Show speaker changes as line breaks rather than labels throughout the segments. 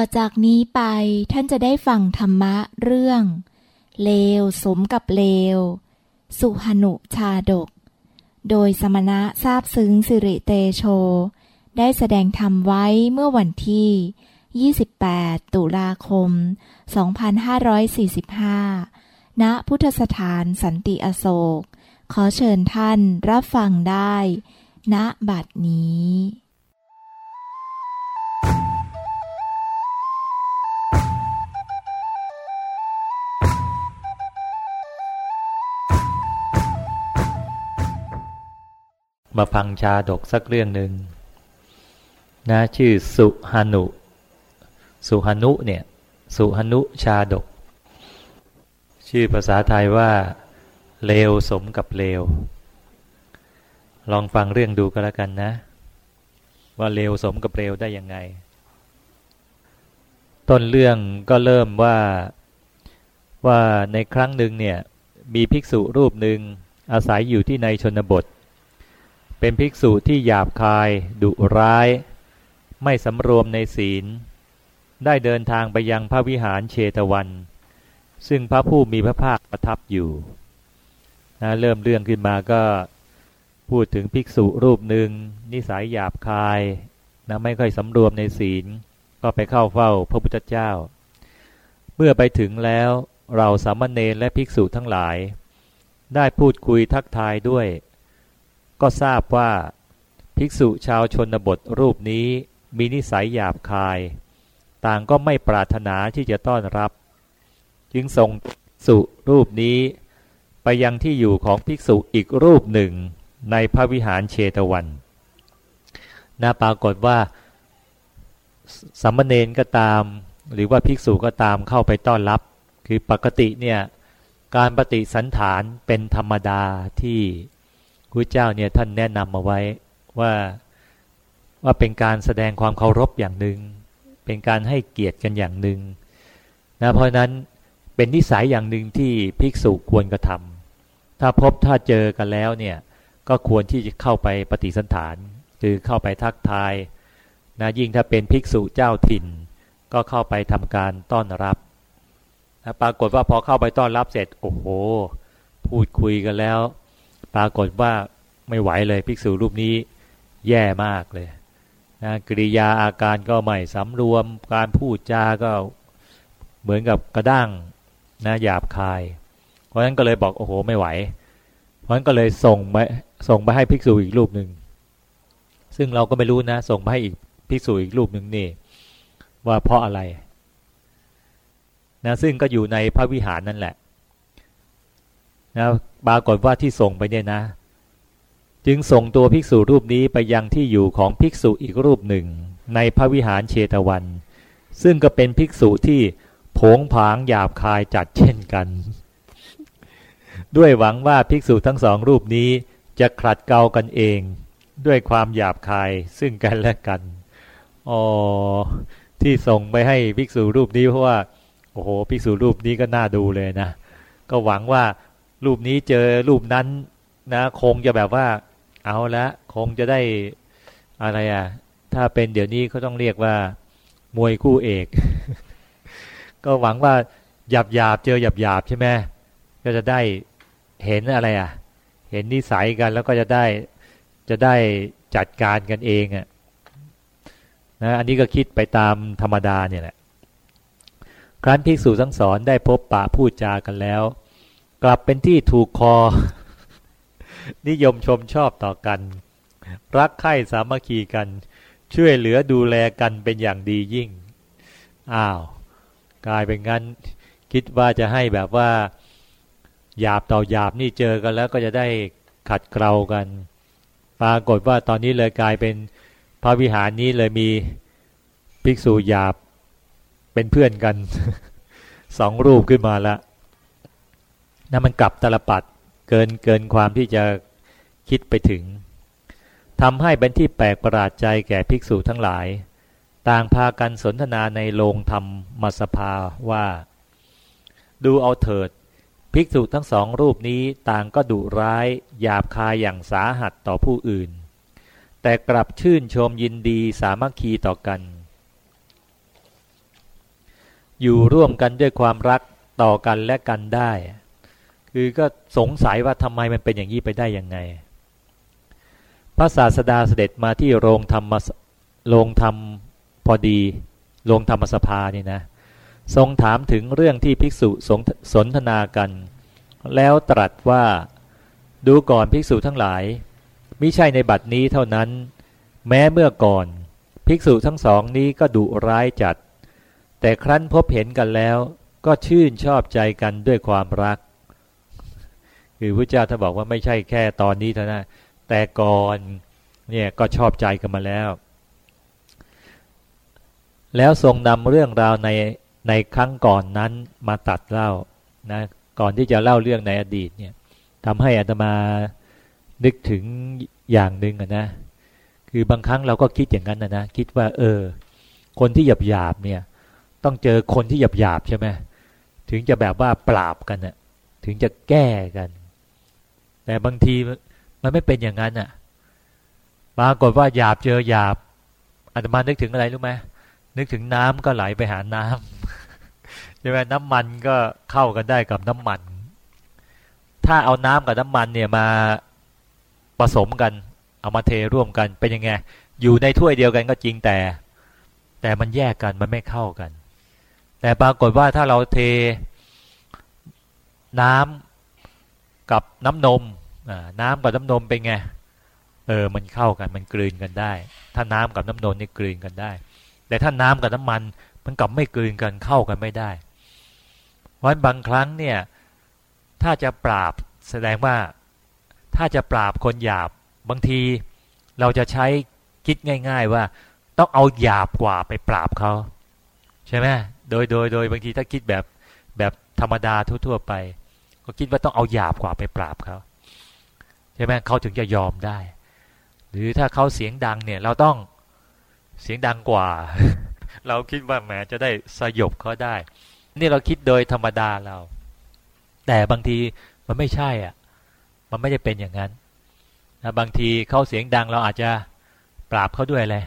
อจากนี้ไปท่านจะได้ฟังธรรมะเรื่อง เลวสมกับเลว สุหนุชาดก โดยสมณะทราบซึ้งสิริเตโช ได้แสดงธรรมไว้เมื่อวันที่ 28 ตุลาคม 2545 ณ พุทธสถานสันติอโศก ขอเชิญท่านรับฟังได้ ณบัดนี้
มาฟังชาดกสักเรื่องหนึ่งนะชื่อสุหนุ สุหนุเนี่ย สุหนุชาดก ชื่อภาษาไทยว่าเลวสมกับเลว ลองฟังเรื่องดูก็แล้วกันนะ ว่าเลวสมกับเลวได้ยังไง ต้นเรื่องก็เริ่มว่าว่าในครั้งหนึ่งเนี่ยมีภิกษุรูปหนึ่งอาศัยอยู่ที่ในชนบทเเป็นภิกษุที่หยาบคาย ดุร้าย ไม่สำรวมในศีล ได้เดินทางไปยังพระวิหารเชตวัน ซึ่งพระผู้มีพระภาคประทับอยู่นะเริ่มเรื่องขึ้นมาก็พูดถึงภิกษุรูปหนึ่งนิสัยหยาบคายนะไม่ค่อยสำรวมในศีล ก็ไปเข้าเฝ้าพระพุทธเจ้า เมื่อไปถึงแล้วเราสามเณรและภิกษุทั้งหลาย ได้พูดคุยทักทายด้วย ก็ทราบว่าภิกษุชาวชนบทรูปนี้มีนิสัยหยาบคาย ต่างก็ไม่ปรารถนาที่จะต้อนรับ จึงส่งสุรูปนี้ ไปยังที่อยู่ของภิกษุอีกรูปหนึ่งในพระวิหารเชตวันนาปรากฏว่าสัมมเนนก็ตาม หรือว่าภิกษุก็ตามเข้าไปต้อนรับ คือปกติเนี่ยการปฏิสันฐานเป็นธรรมดาที่ พระเจ้าเนี่ยท่านแนะนำมาไว้ว่าว่าเป็นการแสดงความเคารพอย่างหนึ่งเป็นการให้เกียรติกันอย่างหนึ่งนะเพราะนั้นเป็นนิสัยอย่างหนึ่งที่ภิกษุควรกระทำถ้าพบถ้าเจอกันแล้วเนี่ยก็ควรที่จะเข้าไปปฏิสันฐาน คือเข้าไปทักทายนะยิ่งถ้าเป็นภิกษุเจ้าถิ่น ก็เข้าไปทำการต้อนรับนะปรากฏว่าพอเข้าไปต้อนรับเสร็จโอ้โห พูดคุยกันแล้ว ปรากฏว่าไม่ไหวเลยภิกษุรูปนี้แย่มากเลยนะกริยาอาการก็ไม่สำรวมการพูดจาก็เหมือนกับกระด้างนะหยาบคาย เพราะฉะนั้นก็เลยบอกโอ้โหไม่ไหว เพราะฉะนั้นก็เลยส่งไปส่งไปให้ภิกษุอีกรูปหนึ่งซึ่งเราก็ไม่รู้นะ ส่งไปให้อีกภิกษุอีกรูปหนึ่งนี่ ว่าเพราะอะไรนะซึ่งก็อยู่ในพระวิหารนั่นแหละนะ ปรากฏว่าที่ส่งไปเนี่ยนะ จึงส่งตัวภิกษุรูปนี้ไปยังที่อยู่ของภิกษุอีกรูปหนึ่ง ในพระวิหารเชตวัน ซึ่งก็เป็นภิกษุที่ผงผางหยาบคายจัดเช่นกัน ด้วยหวังว่าภิกษุทั้งสองรูปนี้จะขัดเกลากันเอง ด้วยความหยาบคายซึ่งกันและกันอ๋อที่ส่งไปให้ภิกษุรูปนี้เพราะว่าโอ้โหภิกษุรูปนี้ก็น่าดูเลยนะ ก็หวังว่า รูปนี้เจอรูปนั้นนะคงจะแบบว่า เอาละคงจะได้อะไรอะ ถ้าเป็นเดี๋ยวนี้เขาต้องเรียกว่า มวยคู่เอก ก็หวังว่าหยาบหยาบเจอหยาบหยาบใช่ไหมก็จะได้เห็นอะไรอะ เห็นนิสัยกันแล้วก็จะได้จะได้จัดการกันเองอะนะอันนี้ก็คิดไปตามธรรมดาเนี่ยแหละ ครั้นภิกษุทั้งสอนได้พบปะพูดจากันแล้ว กลับเป็นที่ถูกคอ นิยมชมชอบต่อกัน รักใคร่สามัคคีกัน ช่วยเหลือดูแลกันเป็นอย่างดียิ่ง อ้าว กลายเป็นงั้น คิดว่าจะให้แบบว่า หยาบต่อหยาบนี่เจอกันแล้วก็จะได้ขัดเกลากัน ปรากฏว่าตอนนี้เลยกลายเป็นพระวิหารนี้เลยมีภิกษุหยาบเป็นเพื่อนกันสองรูปขึ้นมาแล้ว นั่นมันกลับตลปัดเกินเกินความที่จะคิดไปถึงทำให้เป็นที่แปลกประหลาดใจแก่ภิกษุทั้งหลาย ต่างพากันสนทนาในโรงธรรมมสภาว่า ดูเอาเถิด ภิกษุทั้งสองรูปนี้ต่างก็ดุร้ายหยาบคายอย่างสาหัสต่อผู้อื่น แต่กลับชื่นชมยินดีสามัคคีต่อกัน อยู่ร่วมกันด้วยความรักต่อกันและกันได้ คือก็สงสัยว่าทำไมมันเป็นอย่างนี้ไปได้ยังไง พระศาสดาเสด็จมาที่โรงธรรมโรงธรรมพอดี โรงธรรมสภานี่นะ ทรงถามถึงเรื่องที่ภิกษุสนทนากัน แล้วตรัสว่าดูก่อนภิกษุทั้งหลายมิใช่ในบัดนี้เท่านั้น แม้เมื่อก่อน ภิกษุทั้งสองนี้ก็ดุร้ายจัด แต่ครั้นพบเห็นกันแล้ว ก็ชื่นชอบใจกันด้วยความรัก คือพระเจ้าท่าบอกว่าไม่ใช่แค่ตอนนี้เท่านั้นแต่ก่อนเนี่ยก็ชอบใจกันมาแล้ว แล้วทรงนำเรื่องราวในในครั้งก่อนนั้นมาตัดเล่านะก่อนที่จะเล่าเรื่องในอดีตเนี่ยทำให้อัตมานึกถึงอย่างหนึ่งนะคือบางครั้งเราก็คิดอย่างนั้นนะนะคิดว่า เออ คนที่หยาบหยาบเนี่ย ต้องเจอคนที่หยาบหยาบใช่ไหมถึงจะแบบว่าปราบกันนะ่ะถึงจะแก้กัน แต่บางทีมันไม่เป็นอย่างนั้นอะปรากฏว่าหยาบเจอหยาบอาตมานึกถึงอะไรรู้ไหมนึกถึงน้ำก็ไหลไปหาน้ำใช่ไหมน้ำมันก็เข้ากันได้กับน้ำมัน ถ้าเอาน้ำกับน้ำมันเนี่ยมาผสมกัน เอามาเทร่วมกันเป็นยังไง อยู่ในถ้วยเดียวกันก็จริงแต่ แต่มันแยกกันมันไม่เข้ากัน แต่ปรากฏว่าถ้าเราเทน้ำกับน้ำนม น้ำกับน้ำนมเป็นไงเออมันเข้ากันมันกลืนกันได้ ถ้าน้ำกับน้ำนมนี่กลืนกันได้ แต่ถ้าน้ำกับน้ำมันมันกลับไม่กลืนกันเข้ากันไม่ได้เพราะบางครั้งเนี่ยถ้าจะปราบแสดงว่าถ้าจะปราบคนหยาบบางทีเราจะใช้คิดง่าย ๆ ว่าต้องเอาหยาบกว่าไปปราบเขาใช่ไหมโดยโดยโดยบางทีถ้าคิดแบบแบบธรรมดาทั่ว ๆ ไป ก็คิดว่าต้องเอาหยาบกว่าไปปราบเขา ช่ไหมเขาถึงจะยอมได้ หรือถ้าเขาเสียงดังเนี่ยเราต้องเสียงดังกว่า เราคิดว่าแหมจะได้สยบเขาได้ นี่เราคิดโดยธรรมดาเรา แต่บางทีมันไม่ใช่อะ มันไม่ได้เป็นอย่างนั้นนะบางทีเขาเสียงดังเราอาจจะปราบเขาด้วยอะไร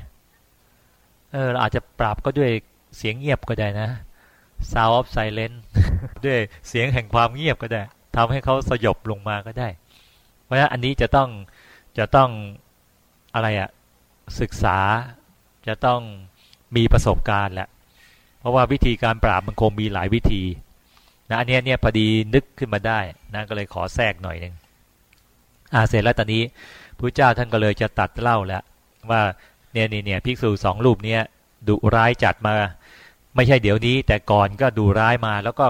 เออเราอาจจะปราบก็ด้วยเสียงเงียบก็ได้นะ sound of silence ด้วยเสียงแห่งความเงียบก็ได้ทำให้เขาสยบลงมาก็ได้ ราะฉะนั้นอันนี้จะต้องจะต้องอะไรอะศึกษาจะต้องมีประสบการณ์แหละ เพราะว่าวิธีการปราบมันคงมีหลายวิธีนะอันนี้เนี่ยพอดีนึกขึ้นมาได้นะก็เลยขอแทรกหน่อยหนึ่งอาเสร็จแล้วตอนนี้พระเจ้าท่านก็เลยจะตัดเล่าแล้วว่าเนี่ยนี่เนี่ยภิกษุสองรูปเนี้ยดุร้ายจัดมา ไม่ใช่เดี๋ยวนี้ แต่ก่อนก็ดูร้ายมาแล้วก็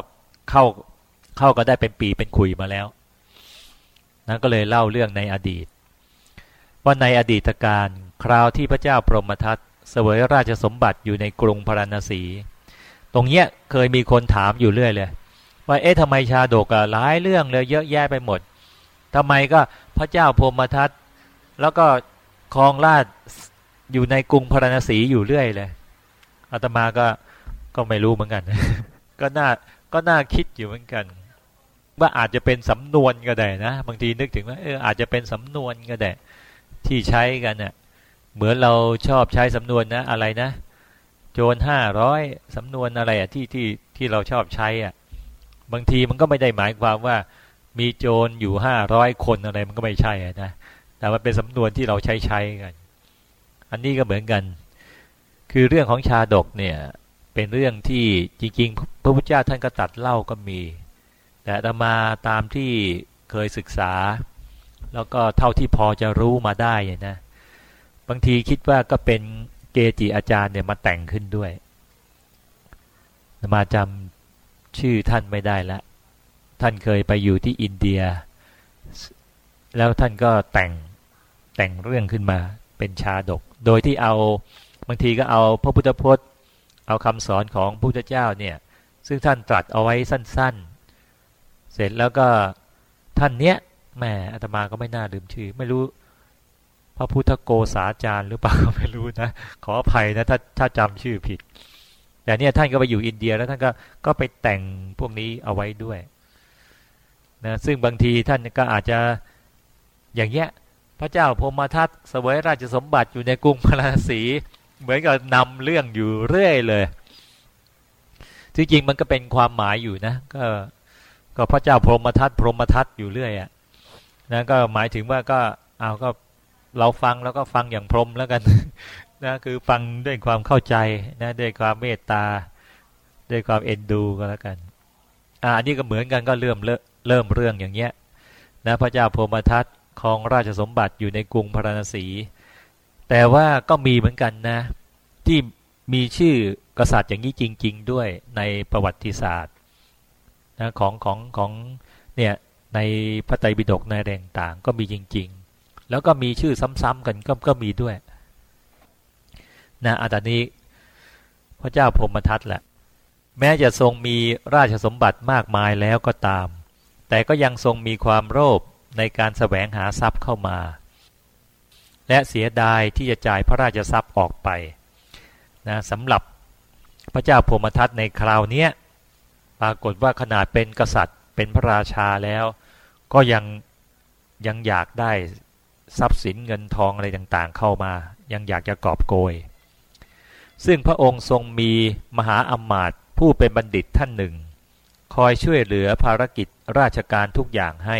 เข้าเข้าก็ได้เป็นปีเป็นขุยมาแล้ว นั้นก็เลยเล่าเรื่องในอดีต ว่าในอดีตการคราวที่พระเจ้าพรหมทัตเสวยราชสมบัติอยู่ในกรุงพาราณสี ตรงเนี้ยเคยมีคนถามอยู่เรื่อยเลยว่าเอ๊ะทำไมชาดกอะหลายเรื่องเลยเยอะแยะไปหมดทำไมก็พระเจ้าพรหมทัตแล้วก็ครองราชอยู่ในกรุงพาราณสีอยู่เรื่อยเลยอาตมาก็ก็ไม่รู้เหมือนกัน ก็น่าก็น่าคิดอยู่เหมือนกัน ว่าอาจจะเป็นสำนวนก็ได้นะ บางทีนึกถึงว่าเอออาจจะเป็นสำนวนก็ได้ที่ใช้กันเนะ่ยเหมือนเราชอบใช้สำนวนนะ อะไรนะ โจรห้าร้อยสำนวนอะไรอะที่ที่ที่เราชอบใช้อะ บางทีมันก็ไม่ได้หมายความว่า มีโจรอยู่ห้าร้อยคนอะไรมันก็ไม่ใช่นะแต่มันเป็นสำนวนที่เราใช้ใช้กัน อันนี้ก็เหมือนกัน คือเรื่องของชาดกเนี่ย เป็นเรื่องที่จริงๆ พระพุทธเจ้าท่านก็ตัดเล่าก็มี แต่ตมาตามที่เคยศึกษา แล้วก็เท่าที่พอจะรู้มาได้นะ บางทีคิดว่าก็เป็นเกจิอาจารย์เนี่ยมาแต่งขึ้นด้วยมาจำชื่อท่านไม่ได้ล้วท่านเคยไปอยู่ที่อินเดีย แล้วท่านก็แต่งแต่งเรื่องขึ้นมาเป็นชาดก โดยที่เอาบางทีก็เอาพระพุทธพจน์ เอาคำสอนของพระพุทธเจ้าเนี่ย ซึ่งท่านตรัสเอาไว้สั้น ๆ เสร็จแล้วก็ท่านเนี้ยแม่อาตมาก็ไม่น่าลืมชื่อ ไม่รู้ พระพุทธโกษาจารย์หรือเปล่าไม่รู้นะขออภัยนะถ้าถ้าจำชื่อผิด แต่เนี่ยท่านก็ไปอยู่อินเดียแล้วท่านก็ก็ไปแต่งพวกนี้เอาไว้ด้วยนะซึ่งบางทีท่านก็อาจจะอย่างเงี้ยพระเจ้าพมทัตเสวยราชสมบัติอยู่ในกรุงพาราสีเหมือนกับนำเรื่องอยู่เรื่อยเลยที่จริงมันก็เป็นความหมายอยู่นะ ก็ ก็พระเจ้าพรหมทัตพรหมทัตอยู่เรื่อยอะ่ะนะก็หมายถึงว่าก็เอาก็เราฟังแล้วก็ฟังอย่างพรหมแล้วกันนะคือฟังด้วยความเข้าใจนะด้วยความเมตตา ด้วยความเอ็นดูก็แล้วกันอ่าอันนี้ก็เหมือนกันก็เริ่มเริ่มเรื่องอย่างเงี้ยนะพระเจ้าพรหมทัตครองราชสมบัติอยู่ในกรุงพาราณสี แต่ว่าก็มีเหมือนกันนะ ที่มีชื่อกษัตริย์อย่างนี้จริง ๆ ด้วยในประวัติศาสตร์ นะของของของเนี่ยในพระไตรปิฎกในแรงต่างก็มีจริง ๆ แล้วก็มีชื่อซ้ำๆกันก็ก็มีด้วยนะอันนี้พระเจ้าพรหมทัตแหละ แม้จะทรงมีราชสมบัติมากมายแล้วก็ตาม แต่ก็ยังทรงมีความโลภในการแสวงหาทรัพย์เข้ามา และเสียดายที่จะจ่ายพระราชทรัพย์ออกไปนะสำหรับพระเจ้าพรมทัตในคราวนี้ป รากฏว่าขนาดเป็นกษัตริย์เป็นพระราชาแล้ว ก็ยังยังอยากได้ทรัพย์สินเงินทองอะไรต่างๆ เข้ามา ยังอยากจะกอบโกย ซึ่งพระองค์ทรงมีมหาอมาตย์ผู้เป็นบัณฑิตท่านหนึ่ง คอยช่วยเหลือภารกิจราชการทุกอย่างให้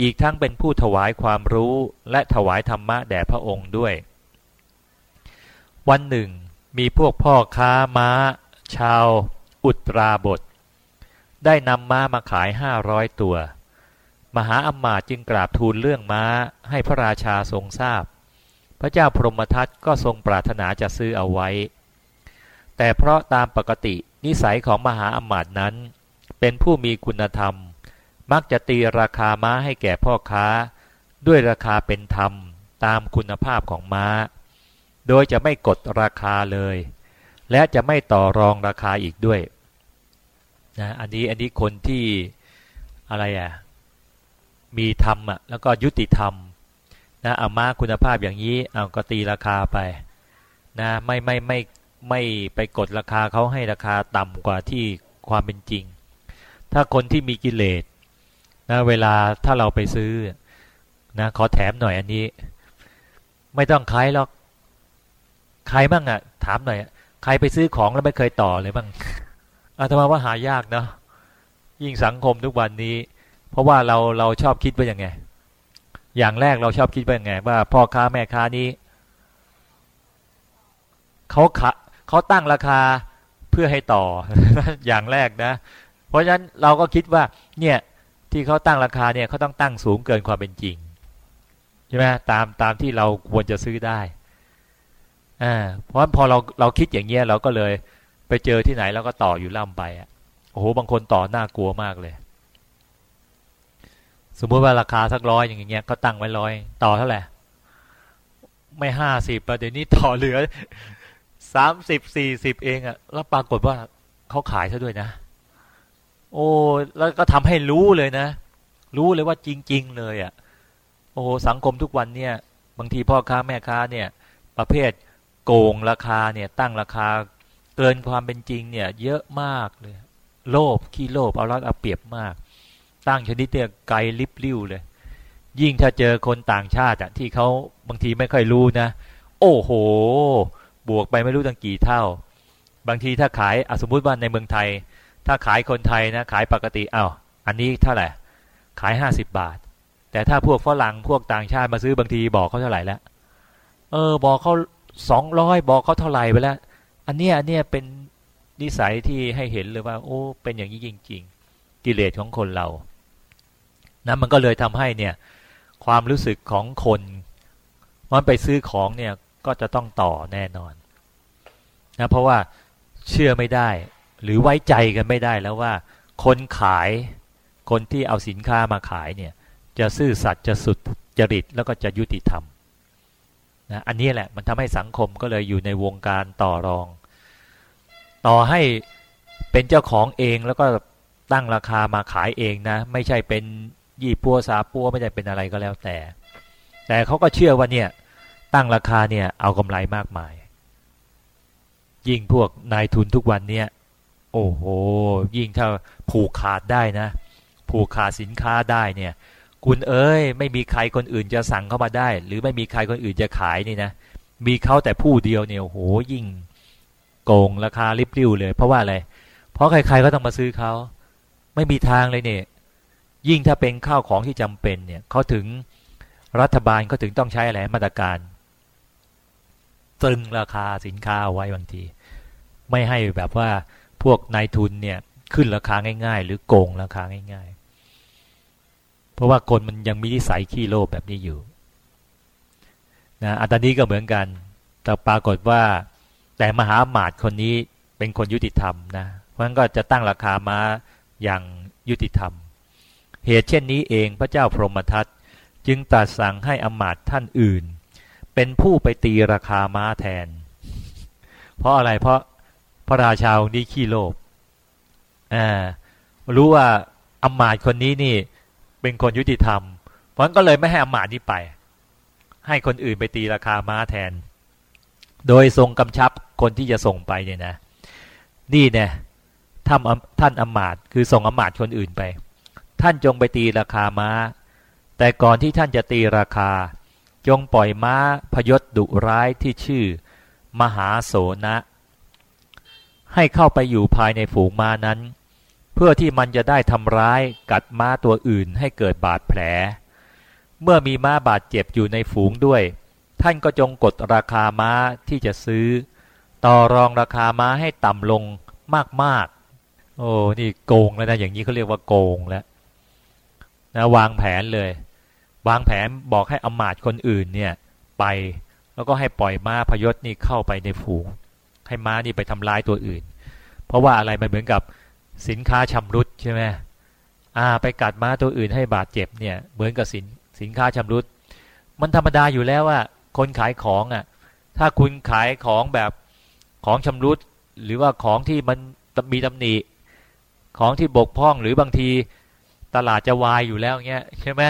อีกทั้งเป็นผู้ถวายความรู้และถวายธรรมะแด่พระองค์ด้วย วันหนึ่ง มีพวกพ่อค้าม้า ชาว อุตราบท ได้นำม้ามาขายห้าร้อยตัว มหาอมาตจึงกราบทูลเรื่องม้าให้พระราชาทรงทราบ พระเจ้าพรหมทัตก็ทรงปรารถนาจะซื้อเอาไว้ แต่เพราะตามปกตินิสัยของมหาอมาตนั้น เป็นผู้มีคุณธรรม มักจะตีราคาม้าให้แก่พ่อค้า ด้วยราคาเป็นธรรมตามคุณภาพของม้า โดยจะไม่กดราคาเลยและจะไม่ต่อรองราคาอีกด้วย นะอันนี้อันนี้คนที่อะไรอะมีธรรมอะแล้วก็ยุติธรรมนะเอามาคุณภาพอย่างนี้เอาก็ตีราคาไปนะไม่ไม่ไม่ไม่ไปกดราคาเขาให้ราคาต่ำกว่าที่ความเป็นจริง ถ้าคนที่มีกิเลสนะเวลาถ้าเราไปซื้อนะขอแถมหน่อยอันนี้ ไม่ต้องขายหรอกใครบ้างอะ ถามหน่อยใครไปซื้อของแล้วไม่เคยต่อเลยบ้าง อาตมาว่าหายากเนาะยิ่งสังคมทุกวันนี้ เพราะว่าเราเราชอบคิดว่าอย่างไง อย่างแรกเราชอบคิดว่าอย่างไง ว่าพ่อค้าแม่ค้านี้เขาขะเขาตั้งราคาเพื่อให้ต่ออย่างแรกนะ เพราะฉะนั้นเราก็คิดว่าเนี่ยที่เขาตั้งราคาเนี่ยเขาต้องตั้งสูงเกินความเป็นจริงใช่ไหมตามตามที่เราควรจะซื้อได้อ่าเพราะพอเราเราคิดอย่างเงี้ยเราก็เลย เจอที่ไหนแล้วก็ต่ออยู่ล่ำไปอะโอ้โหบางคนต่อน่ากลัวมากเลย สมมติว่าราคาสักร้อยอย่างเงี้ยก็ตั้งไว้ร้อยต่อเท่าไหร่ไม่ห้าสิบเดี๋ยวนี้ต่อเหลือสามสิบสี่สิบเองอะ่ะแล้วปรากฏว่าเขาขายซะด้วยนะ โอ้แล้วก็ทำให้รู้เลยนะ รู้เลยว่าจริง ๆ เลยอะ่ะ โอ้สังคมทุกวันเนี่ย บางทีพ่อค้าแม่ค้าเนี่ย ประเภทโกงราคาเนี่ย ตั้งราคา เกินความเป็นจริงเนี่ย เยอะมากเลย โลภขี้โลภเอารัดเอาเปรียบมาก ตั้งชนิดเนี่ยไกลลิบลิ่วเลย ยิ่งถ้าเจอคนต่างชาติอะที่เขาบางทีไม่ค่อยรู้นะ โอ้โห บวกไปไม่รู้ตั้งกี่เท่า บางทีถ้าขายสมมุติว่าในเมืองไทย ถ้าขายคนไทยนะ ขายปกติเอา้าอันนี้เท่าไหร่ขายห้าสิบบาท แต่ถ้าพวกฝรั่งพวกต่างชาติมาซื้อบางทีบอกเขาเท่าไหร่แล้วเออ บอกเขาสองร้อยบอกเขาเท่าไหร่ไปแล้ว อันเนี้ยอันเนี้ยเป็นนิสัยที่ให้เห็นเลยว่า โอ้ เป็นอย่างนี้จริง ๆ กิเลสของคนเรานะมันก็เลยทำให้เนี่ย ความรู้สึกของคนมันไปซื้อของเนี่ยก็จะต้องต่อแน่นอนนะเพราะว่าเชื่อไม่ได้ หรือไว้ใจกันไม่ได้แล้วว่า คนขายคนที่เอาสินค้ามาขายเนี่ย จะซื่อสัตย์จะสุดจริตแล้วก็จะยุติธรรม นะอันนี้แหละมันทำให้สังคมก็เลยอยู่ในวงการต่อรอง ต่อให้เป็นเจ้าของเองแล้วก็ตั้งราคามาขายเองนะ ไม่ใช่เป็นยี่ปัวสาปัวไม่ได้เป็นอะไรก็แล้วแต่ แต่เขาก็เชื่อว่าเนี่ยตั้งราคาเนี่ยเอากำไรมากมาย ยิ่งพวกนายทุนทุกวันเนี่ยโอ้โห ยิ่งถ้าผูกขาดได้นะ ผูกขาดสินค้าได้เนี่ย คุณเอ้ย ไม่มีใครคนอื่นจะสั่งเข้ามาได้ หรือไม่มีใครคนอื่นจะขายนี่นะมีเขาแต่ผู้เดียวเนี่ยโหยิ่งโกงราคาริบริ้วเลย เพราะว่าอะไรเพราะใครๆก็ต้องมาซื้อเขาไม่มีทางเลยเนี่ย ยิ่งถ้าเป็นข้าวของที่จำเป็นเนี่ยเขาถึงรัฐบาลเขาถึงต้องใช้อะไรมาตรการตรึงราคาสินค้าไว้บางที ไม่ให้แบบว่าพวกนายทุนเนี่ยขึ้นราคาง่าย ๆ หรือโกงราคาง่ายๆ เพราะว่าคนมันยังมีนิสัยขี้โลภแบบนี้อยู่นะอันนี้ก็เหมือนกัน แต่ปรากฏว่า แต่มหาหมาดคนนี้เป็นคนยุติธรรมนะ เพราะนั้นก็จะตั้งราคามาอย่างยุติธรรม เหตุเช่นนี้เองพระเจ้าพรหมทัตจึงตรัสสั่งให้อมาตท่านอื่น เป็นผู้ไปตีราคาม้าแทน เพราะอะไรเพราะพระราชาองค์นี้ขี้โลภอ่ารู้ว่าอมาตคนนี้นี่ เป็นคนยุติธรรม เพราะนั้นก็เลยไม่ให้อมาตนี้ไป ให้คนอื่นไปตีราคาม้าแทน โดยทรงกำชับคนที่จะส่งไปเนี่ยนะ นี่เนี่ยท่านท่านอมาตคือส่งอมาตคนอื่นไป ท่านจงไปตีราคาม้า แต่ก่อนที่ท่านจะตีราคา จงปล่อยม้าพยศดุร้ายที่ชื่อ มหาโสนะ ให้เข้าไปอยู่ภายในฝูงม้านั้น เพื่อที่มันจะได้ทำร้ายกัดม้าตัวอื่นให้เกิดบาดแผล เมื่อมีม้าบาดเจ็บอยู่ในฝูงด้วย ท่านก็จงกดราคาม้าที่จะซื้อ ต่อรองราคาม้าให้ต่ำลงมากโอ้นี่โกงแล้วนะอย่างนี้เขาเรียกว่าโกงแล้วนะวางแผนเลย วางแผนบอกให้อมาตคนอื่นเนี่ยไปแล้วก็ให้ปล่อยม้าพยศนี่เข้าไปในฝูง ให้ม้านี่ไปทำร้ายตัวอื่น เพราะว่าอะไรมันเหมือนกับ สินค้าชำรุดใช่ไหมอ่า ไปกัดม้าตัวอื่นให้บาดเจ็บเนี่ย เหมือนกับสินสินค้าชำรุด มันธรรมดาอยู่แล้วว่า คนขายของอะ ถ้าคุณขายของแบบของชำรุด หรือว่าของที่มันมีตำหนิของที่บกพร่องหรือบางทีตลาดจะวายอยู่แล้วเงี้ยใช่ไหม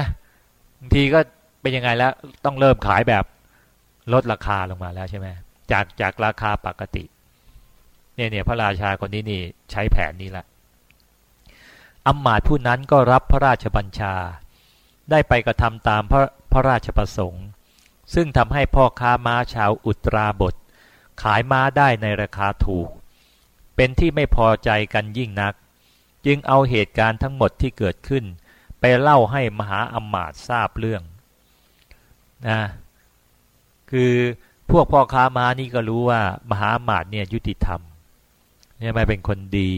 บางทีก็เป็นยังไงแล้วต้องเริ่มขายแบบลดราคาลงมาแล้วใช่ไหมจากจากราคาปกติ เนี่ยเนี่ยพระราชาคนนี้นี่ใช้แผนนี้ละ อำมาตย์ผู้นั้นก็รับพระราชบัญชา ได้ไปกระทำตามพระพระราชประสงค์ ซึ่งทำให้พ่อค้าม้าชาวอุตราบท ขายม้าได้ในราคาถูก เป็นที่ไม่พอใจกันยิ่งนัก จึงเอาเหตุการณ์ทั้งหมดที่เกิดขึ้น ไปเล่าให้มหาอมาตย์ทราบเรื่องนะคือพวกพ่อค้าม้านี่ก็รู้ว่ามหาอมาตย์เนี่ยยุติธรรมเนี่ยไม่เป็นคนดี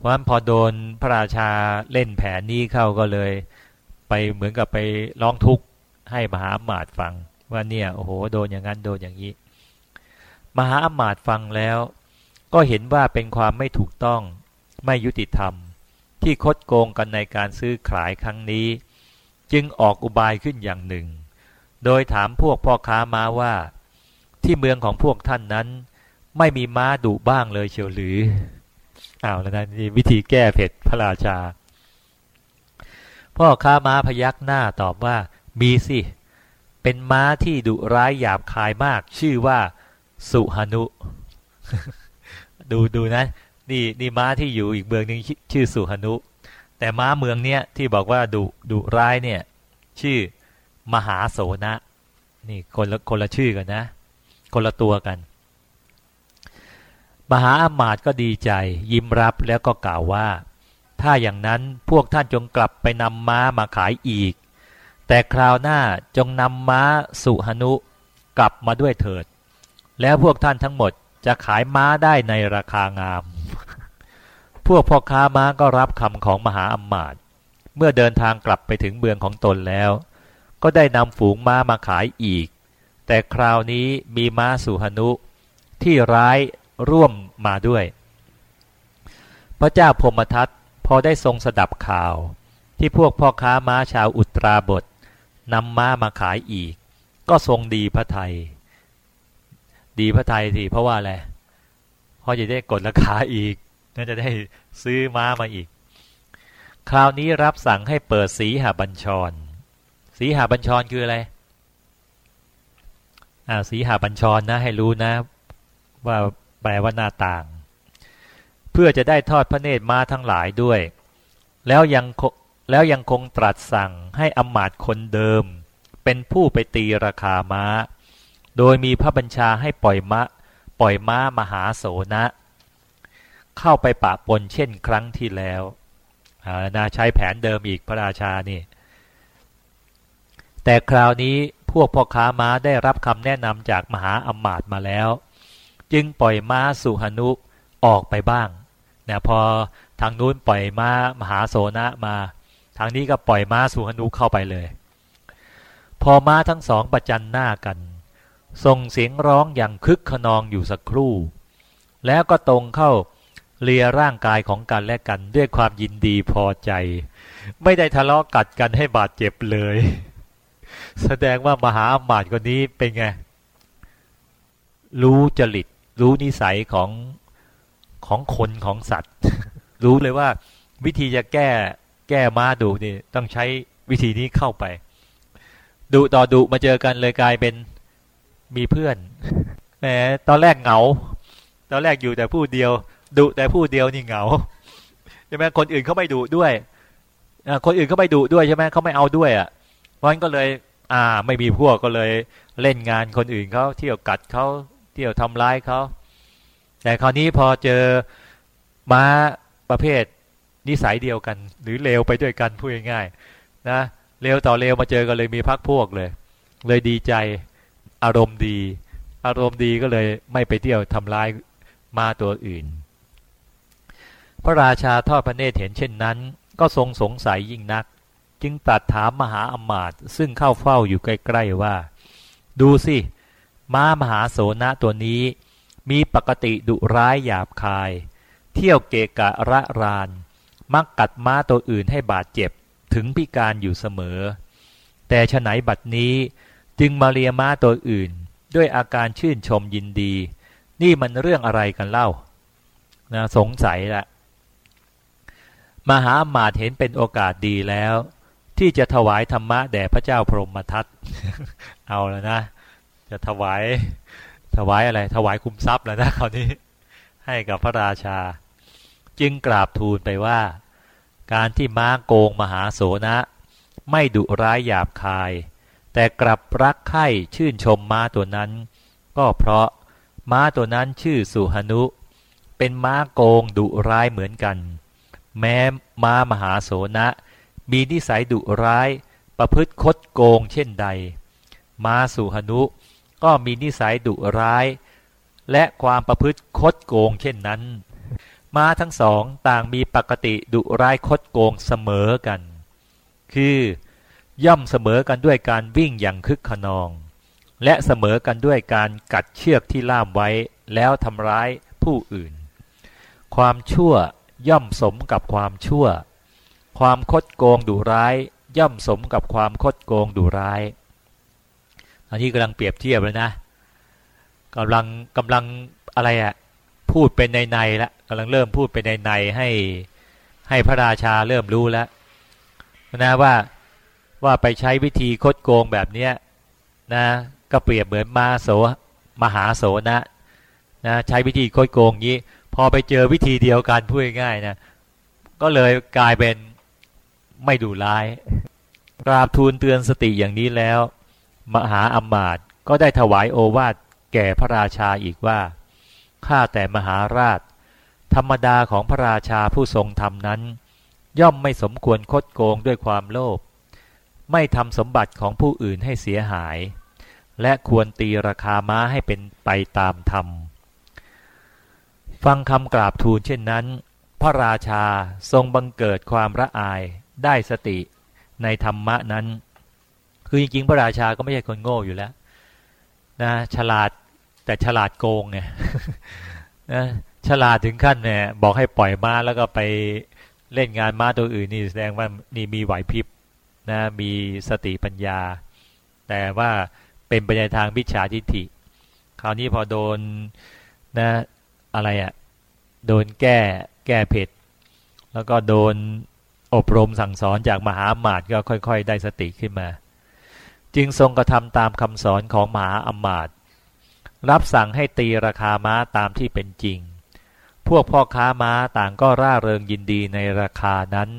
เพราะพอโดนพระราชาเล่นแผนนี้เข้าก็เลย ไปเหมือนกับไปร้องทุกข์ให้มหาอมาตย์ฟัง ว่าเนี่ยโอ้โหโดนอย่างนั้นโดนอย่างนี้ มหาอมาตย์ฟังแล้ว ก็เห็นว่าเป็นความไม่ถูกต้องไม่ยุติธรรม ที่คดโกงกันในการซื้อขายครั้งนี้ จึงออกอุบายขึ้นอย่างหนึ่ง โดยถามพวกพ่อค้าม้าว่า ที่เมืองของพวกท่านนั้น ไม่มีม้าดุบ้างเลยเชียวหรือ อ้าวแล้วนะนี่วิธีแก้เผ็ดพระราชา พ่อค้าม้าพยักหน้าตอบว่า มีสิ เป็นม้าที่ดุร้ายหยาบคายมาก ชื่อว่า สุหนุ ดูดูนะ นี่นี่ม้าที่อยู่อีกเมืองหนึ่งชื่อสุหนุ แต่ม้าเมืองเนี้ยที่บอกว่าดุดุร้ายเนี่ย ชื่อมหาโสนะ นี่คนละคนละชื่อกันนะ คนละตัวกัน มหาอามาตย์ก็ดีใจ ยิ้มรับแล้วก็กล่าวว่า ถ้าอย่างนั้นพวกท่านจงกลับไปนำม้ามาขายอีก แต่คราวหน้าจงนำม้าสุหนุ กลับมาด้วยเถิด แล้วพวกท่านทั้งหมดจะขายม้าได้ในราคางาม พวกพ่อค้าม้าก็รับคำของมหาอัมาตย์เมื่อเดินทางกลับไปถึงเมืองของตนแล้ว ก็ได้นำฝูงม้ามาขายอีก แต่คราวนี้มีม้าสุหนุที่ร้าย ร่วมมาด้วย พระเจ้าพมทัตพอได้ทรงสดับข่าว ที่พวกพ่อค้าม้าชาวอุตราบทนำม้ามาขายอีก ก็ทรงดีพระไทย ดีพระไทยสิเพราะว่าอะไรเพราะจะได้กดราคาอีกน่าจะได้ซื้อม้ามาอีก คราวนี้รับสั่งให้เปิดสีหาบัญชร สีหาบัญชรคืออะไรอ่าสีหาบัญชรนะให้รู้นะ ว่า แปลว่าหน้าต่าง เพื่อจะได้ทอดพระเนตรม้าทั้งหลายด้วย แล้วยังแล้วยังคงตรัสสั่งให้อมาตคนเดิม เป็นผู้ไปตีราคาม้า โดยมีพระบัญชาให้ปล่อยมะ ปล่อยม้ามหาโสนะ เข้าไปปะปนเช่นครั้งที่แล้วนาใช้แผนเดิมอีกพระราชานี่ แต่คราวนี้พวกพ่อค้าม้าได้รับคำแนะนำจากมหาอมาตย์มาแล้ว จึงปล่อยม้าสุหนุออกไปบ้างนะพอทางนู้นปล่อยม้ามหาโสนะมา ทางนี้ก็ปล่อยม้าสุหนุเข้าไปเลย พอม้าทั้งสองประจันหน้ากันส่งเสียงร้องอย่างคึกขนองอยู่สักครู่ แล้วก็ตรงเข้าเลียร่างกายของกันและกันด้วยความยินดีพอใจ ไม่ได้ทะเลาะกัดกันให้บาดเจ็บเลย แสดงว่ามหาอมาตย์คนนี้เป็นไง รู้จริต รู้นิสัยของของคนของสัตว์ รู้เลยว่าวิธีจะแก้แก้ม้าดุนี่ต้องใช้วิธีนี้เข้าไปดุต่อดุมาเจอกันเลยกลายเป็นมีเพื่อนแหมตอนแรกเหงา ตอนแรกอยู่แต่ผู้เดียวดุแต่ผู้เดียวนี่เหงาใช่ไหมคนอื่นเขาไม่ดุด้วยคนอื่นเขาไม่ดุด้วยใช่ไหมเขาไม่เอาด้วยอะเพราะฉะนั้นก็เลย อ่า ไม่มีพวกก็เลยเล่นงานคนอื่นเขาเที่ยวกัดเขา ที่ยวทำร้ายเขาแต่คราวนี้พอเจอม้าประเภทนิสัยเดียวกัน หรือเลวไปด้วยกันพูดง่ายๆนะเลวต่อเลวมาเจอกันเลยมีพักพวกเลย เลยดีใจอารมณ์ดี อารมณ์ดีก็เลยไม่ไปเที่ยวทำร้ายมาตัวอื่น พระราชาทอดพระเนตรเห็นเช่นนั้น ก็ทรงสงสัยยิ่งนัก จึงตัดถามมหาอมาตย์ซึ่งเข้าเฝ้าอยู่ใกล้ ๆว่า ดูสิ ม้ามหาโสนะตัวนี้ มีปกติดุร้ายหยาบคาย เที่ยวเกะกะระราน มักกัดม้าตัวอื่นให้บาดเจ็บถึงพิการอยู่เสมอ แต่ฉไหนบัดนี้จึงมาเลียม้าตัวอื่น ด้วยอาการชื่นชมยินดี นี่มันเรื่องอะไรกันเล่านะสงสัยละมหาอมาตเห็นเป็นโอกาสดีแล้ว ที่จะถวายธรรมะแด่พระเจ้าพรหมทัตเอาแล้วนะ จะถวายถวายอะไร ถวายคุมทรัพย์แล้วนะคราวนี้ ให้กับพระราชา จึงกราบทูลไปว่า การที่ม้าโกงมหาโสนะ ไม่ดุร้ายหยาบคาย แต่กลับรักใคร่ชื่นชมม้าตัวนั้น ก็เพราะม้าตัวนั้นชื่อสุหนุ เป็นม้าโกงดุร้ายเหมือนกัน แม้ม้ามหาโสนะ มีนิสัยดุร้ายประพฤติคดโกงเช่นใด ม้าสุหนุ ก็มีนิสัยดุร้าย และความประพฤติคดโกงเช่นนั้น ม้าทั้งสองต่างมีปกติดุร้ายคดโกงเสมอกัน คือย่อมเสมอกันด้วยการวิ่งอย่างคึกขนอง และเสมอกันด้วยการกัดเชือกที่ล่ามไว้ แล้วทำร้ายผู้อื่น ความชั่วย่อมสมกับความชั่ว ความคดโกงดุร้าย ย่อมสมกับความคดโกงดุร้าย อันนี้กำลังเปรียบเทียบเลยนะกำลังกำลังอะไรอะพูดเป็นในในละกำลังเริ่มพูดเป็นในในให้ให้พระราชาเริ่มรู้แล้วนะว่าว่าไปใช้วิธีคดโกงแบบเนี้ยนะก็เปรียบเหมือนมาโสมหาโสนะนะใช้วิธีคดโกงนี้ พอไปเจอวิธีเดียวกันพูดง่ายนะก็เลยกลายเป็นไม่ดูร้ายกราบทูลเตือนสติอย่างนี้แล้ว มหาอมาตย์ก็ได้ถวายโอวาทแก่พระราชาอีกว่า ข้าแต่มหาราช ธรรมดาของพระราชาผู้ทรงธรรมนั้น ย่อมไม่สมควรคดโกงด้วยความโลภ ไม่ทำสมบัติของผู้อื่นให้เสียหาย และควรตีราคาม้าให้เป็นไปตามธรรม ฟังคำกราบทูลเช่นนั้น พระราชาทรงบังเกิดความระอายได้สติในธรรมะนั้น คือจริงๆ พระราชาก็ไม่ใช่คนโง่อยู่แล้ว นะ ฉลาดแต่ฉลาดโกงไงนะฉลาดถึงขั้นเนี่ยบอกให้ปล่อยม้าแล้วก็ไปเล่นงานม้าตัวอื่นนี่แสดงว่านี่มีไหวพริบนะมีสติปัญญา แต่ว่าเป็นไปในทางวิชาทิฏฐิ คราวนี้พอโดนนะอะไรอะ่ะโดนแก้แก้เผ็ด แล้วก็โดนอบรมสั่งสอนจากมหาอมาตย์ก็ค่อย ๆ ได้สติขึ้นมา จึงทรงกระทำตามคำสอนของมหาอมาตย์รับสั่งให้ตีราคาม้าตามที่เป็นจริง พวกพ่อค้าม้าต่างก็ร่าเริงยินดีในราคานั้น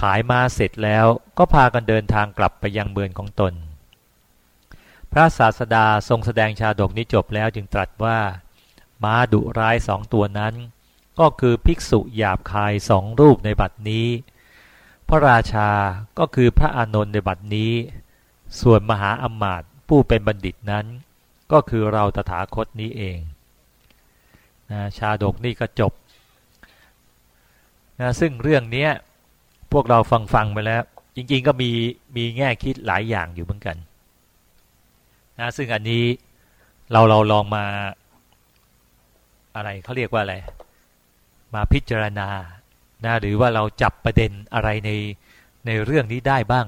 ขายมาเสร็จแล้วก็พากันเดินทางกลับไปยังเมืองของตน พระศาสดาทรงแสดงชาดกนี้จบแล้วจึงตรัสว่า ม้าดุร้ายสองตัวนั้น ก็คือภิกษุหยาบคายสองรูปในบัดนี้ พระราชาก็คือพระอานนท์ในบัดนี้ ส่วนมหาอมาตย์ผู้เป็นบัณฑิตนั้น ก็คือเราตถาคตนี้เองนะชาดกนี่ก็จบนะซึ่งเรื่องนี้พวกเราฟังฟังไปแล้ว จริง ๆ ก็มีมีแง่คิดหลายอย่างอยู่เหมือนกันนะซึ่งอันนี้เราเราลองมาอะไรเขาเรียกว่าอะไร มาพิจารณานะหรือว่าเราจับประเด็นอะไรในในเรื่องนี้ได้บ้าง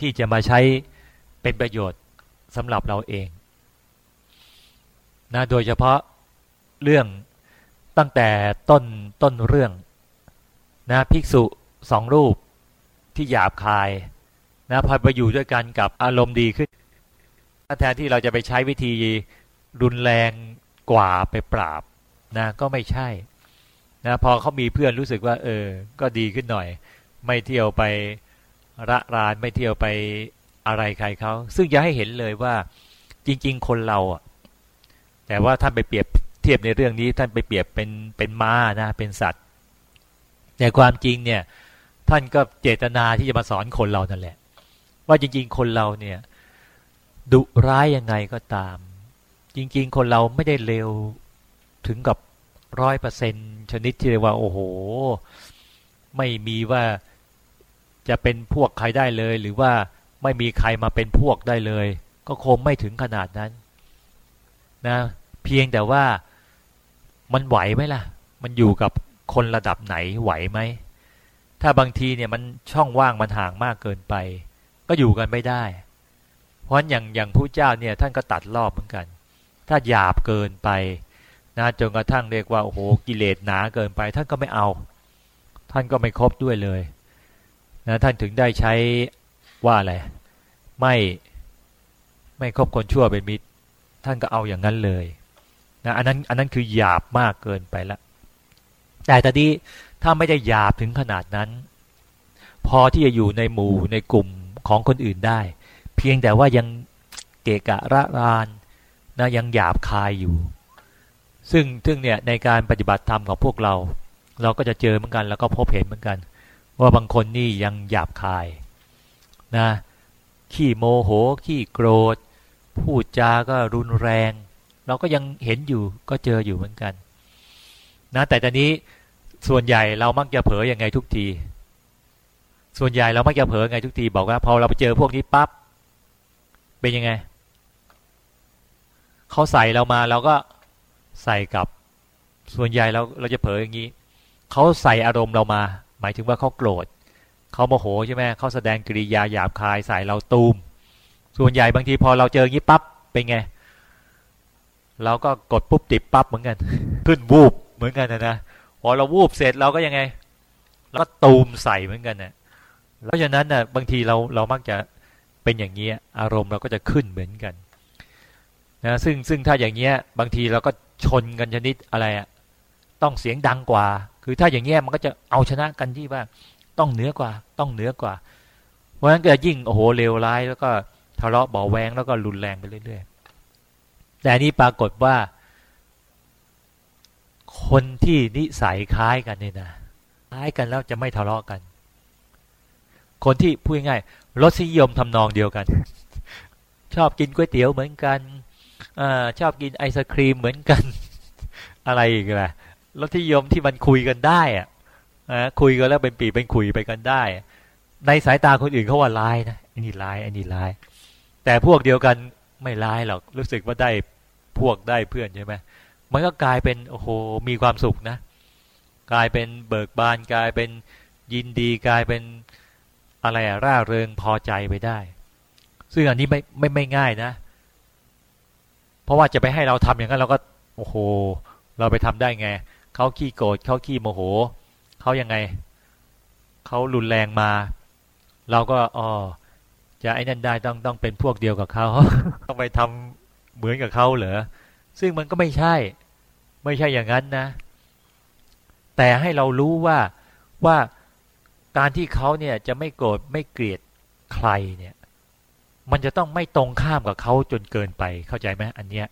ที่จะมาใช้ เป็นประโยชน์สำหรับเราเองนะโดยเฉพาะเรื่องตั้งแต่ต้นต้นเรื่องนะภิกษุสองรูปที่หยาบคายนะพอไปอยู่ด้วยกันกับอารมณ์ดีขึ้นแทนที่เราจะไปใช้วิธีรุนแรงกว่าไปปราบนะก็ไม่ใช่นะพอเขามีเพื่อนรู้สึกว่า เออ ก็ดีขึ้นหน่อย ไม่เที่ยวไประรานไม่เที่ยวไป อะไรใครเขาซึ่งจะให้เห็นเลยว่าจริง ๆ คนเราอะแต่ว่าท่านไปเปรียบเทียบในเรื่องนี้ท่านไปเปรียบเป็นเป็นม้านะเป็นสัตว์แต่ความจริงเนี่ย ท่านก็เจตนาที่จะมาสอนคนเรานั่นแหละ ว่าจริง ๆ คนเราเนี่ย ดุร้ายยังไงก็ตาม จริง ๆ คนเราไม่ได้เลวถึงกับร้อยเปอร์เซ็นชนิดที่เรียกว่า โอ้โห ไม่มีว่าจะเป็นพวกใครได้เลย หรือว่า ไม่มีใครมาเป็นพวกได้เลย ก็คงไม่ถึงขนาดนั้นนะเพียงแต่ว่ามันไหวไหมล่ะ มันอยู่กับคนระดับไหนไหวไหม ถ้าบางทีเนี่ยมันช่องว่างมันห่างมากเกินไป ก็อยู่กันไม่ได้ เพราะอย่างอย่างผู้เจ้าเนี่ยท่านก็ตัดรอบเหมือนกัน ถ้าหยาบเกินไปนะจนกระทั่งเรียกว่าโอ้โหกิเลสหนาเกินไป ท่านก็ไม่เอา ท่านก็ไม่ครบด้วยเลยนะท่านถึงได้ใช้ ว่าอะไรไม่ไม่ครบคนชั่วเป็นมิตร ท่านก็เอาอย่างนั้นเลยนะอันนั้นอันนั้นคือหยาบมากเกินไปละแต่ตอนนี้ถ้าไม่ได้หยาบถึงขนาดนั้น พอที่จะอยู่ในหมู่ในกลุ่มของคนอื่นได้ เพียงแต่ว่ายังเกะกะระรานนะยังหยาบคายอยู่ ซึ่งซึ่งเนี่ยในการปฏิบัติธรรมของพวกเรา เราก็จะเจอเหมือนกัน แล้วก็พบเห็นเหมือนกัน ว่าบางคนนี่ยังหยาบคาย นะขี้โมโหขี้โกรธ พูดจาก็รุนแรง เราก็ยังเห็นอยู่ก็เจออยู่เหมือนกัน นะแต่ตอนนี้ส่วนใหญ่เรามักจะเผลออยังไงทุกที ส่วนใหญ่เรามักจะเผลอไงทุกทีบอกว่าพอเราไปเจอพวกนี้ปั๊บเป็นยังไงเขาใส่เรามาเราก็ใส่กับ ส่วนใหญ่เราเราจะเผลออย่างนี้เขาใส่อารมณ์เรามา หมายถึงว่าเขาโกรธ เขาโมโหใช่ไหมเขาแสดงกิริยาหยาบคายใส่เราตูม ส่วนใหญ่บางทีพอเราเจออย่างนี้ปั๊บเป็นไง เราก็กดปุ๊บติดปั๊บเหมือนกัน ขึ้นวูบเหมือนกันนะนะพอเราวูบเสร็จเราก็ยังไงเราก็ตูมใส่เหมือนกันนะเพราะฉะนั้นนะ่ะบางทีเราเรามักจะเป็นอย่างนี้ยอารมณ์เราก็จะขึ้นเหมือนกันนะซึ่งซึ่งถ้าอย่างเงี้ยบางทีเราก็ชนกันชนิดอะไรอะต้องเสียงดังกว่า คือถ้าอย่างเงี้ยมันก็จะเอาชนะกันที่ว่า ต้องเหนือกว่า ต้องเหนือกว่า เพราะฉะนั้นก็ยิ่งโอ้โหเลวร้าย แล้วก็ทะเลาะเบาแวงแล้วก็รุนแรงไปเรื่อยๆ แต่นี่ปรากฏว่า คนที่นิสัยคล้ายกันเนี่ยนะคล้ายกันแล้วจะไม่ทะเลาะกัน คนที่พูดง่ายรสนิยมทำนองเดียวกัน ชอบกินก๋วยเตี๋ยวเหมือนกันอชอบกินไอศครีมเหมือนกัน อะไรอีกล่ะรสนิยมที่มันคุยกันได้อะ คุยกันแล้วเป็นปีเป็นคุยไปกันได้ ในสายตาคนอื่นเขาว่าลายนะอันนี้ลายอันนี้ลาย แต่พวกเดียวกันไม่ร้ายหรอกรู้สึกว่าได้พวกได้เพื่อนใช่ไหมมันก็กลายเป็นโอ้โหมีความสุขนะ กลายเป็นเบิกบานกลายเป็นยินดีกลายเป็นอะไรอะร่าเริงพอใจไปได้ ซึ่งอันนี้ไม่ไม่ไม่ง่ายนะ เพราะว่าจะไปให้เราทำอย่างนั้นเราก็โอ้โห เราไปทำได้ไงเขาขี้โกรธเขาขี้โมโห เขายังไง เขารุนแรงมา เราก็อ๋อจะไอ้นั่นได้ต้องต้องเป็นพวกเดียวกับเขาต้องไปทำเหมือนกับเขาเหรอซึ่งมันก็ไม่ใช่ ไม่ใช่อย่างนั้นนะ แต่ให้เรารู้ว่าว่าการที่เขาเนี่ยจะไม่โกรธไม่เกลียดใครเนี่ย มันจะต้องไม่ตรงข้ามกับเขาจนเกินไปเข้าใจไหมอันเนี้ย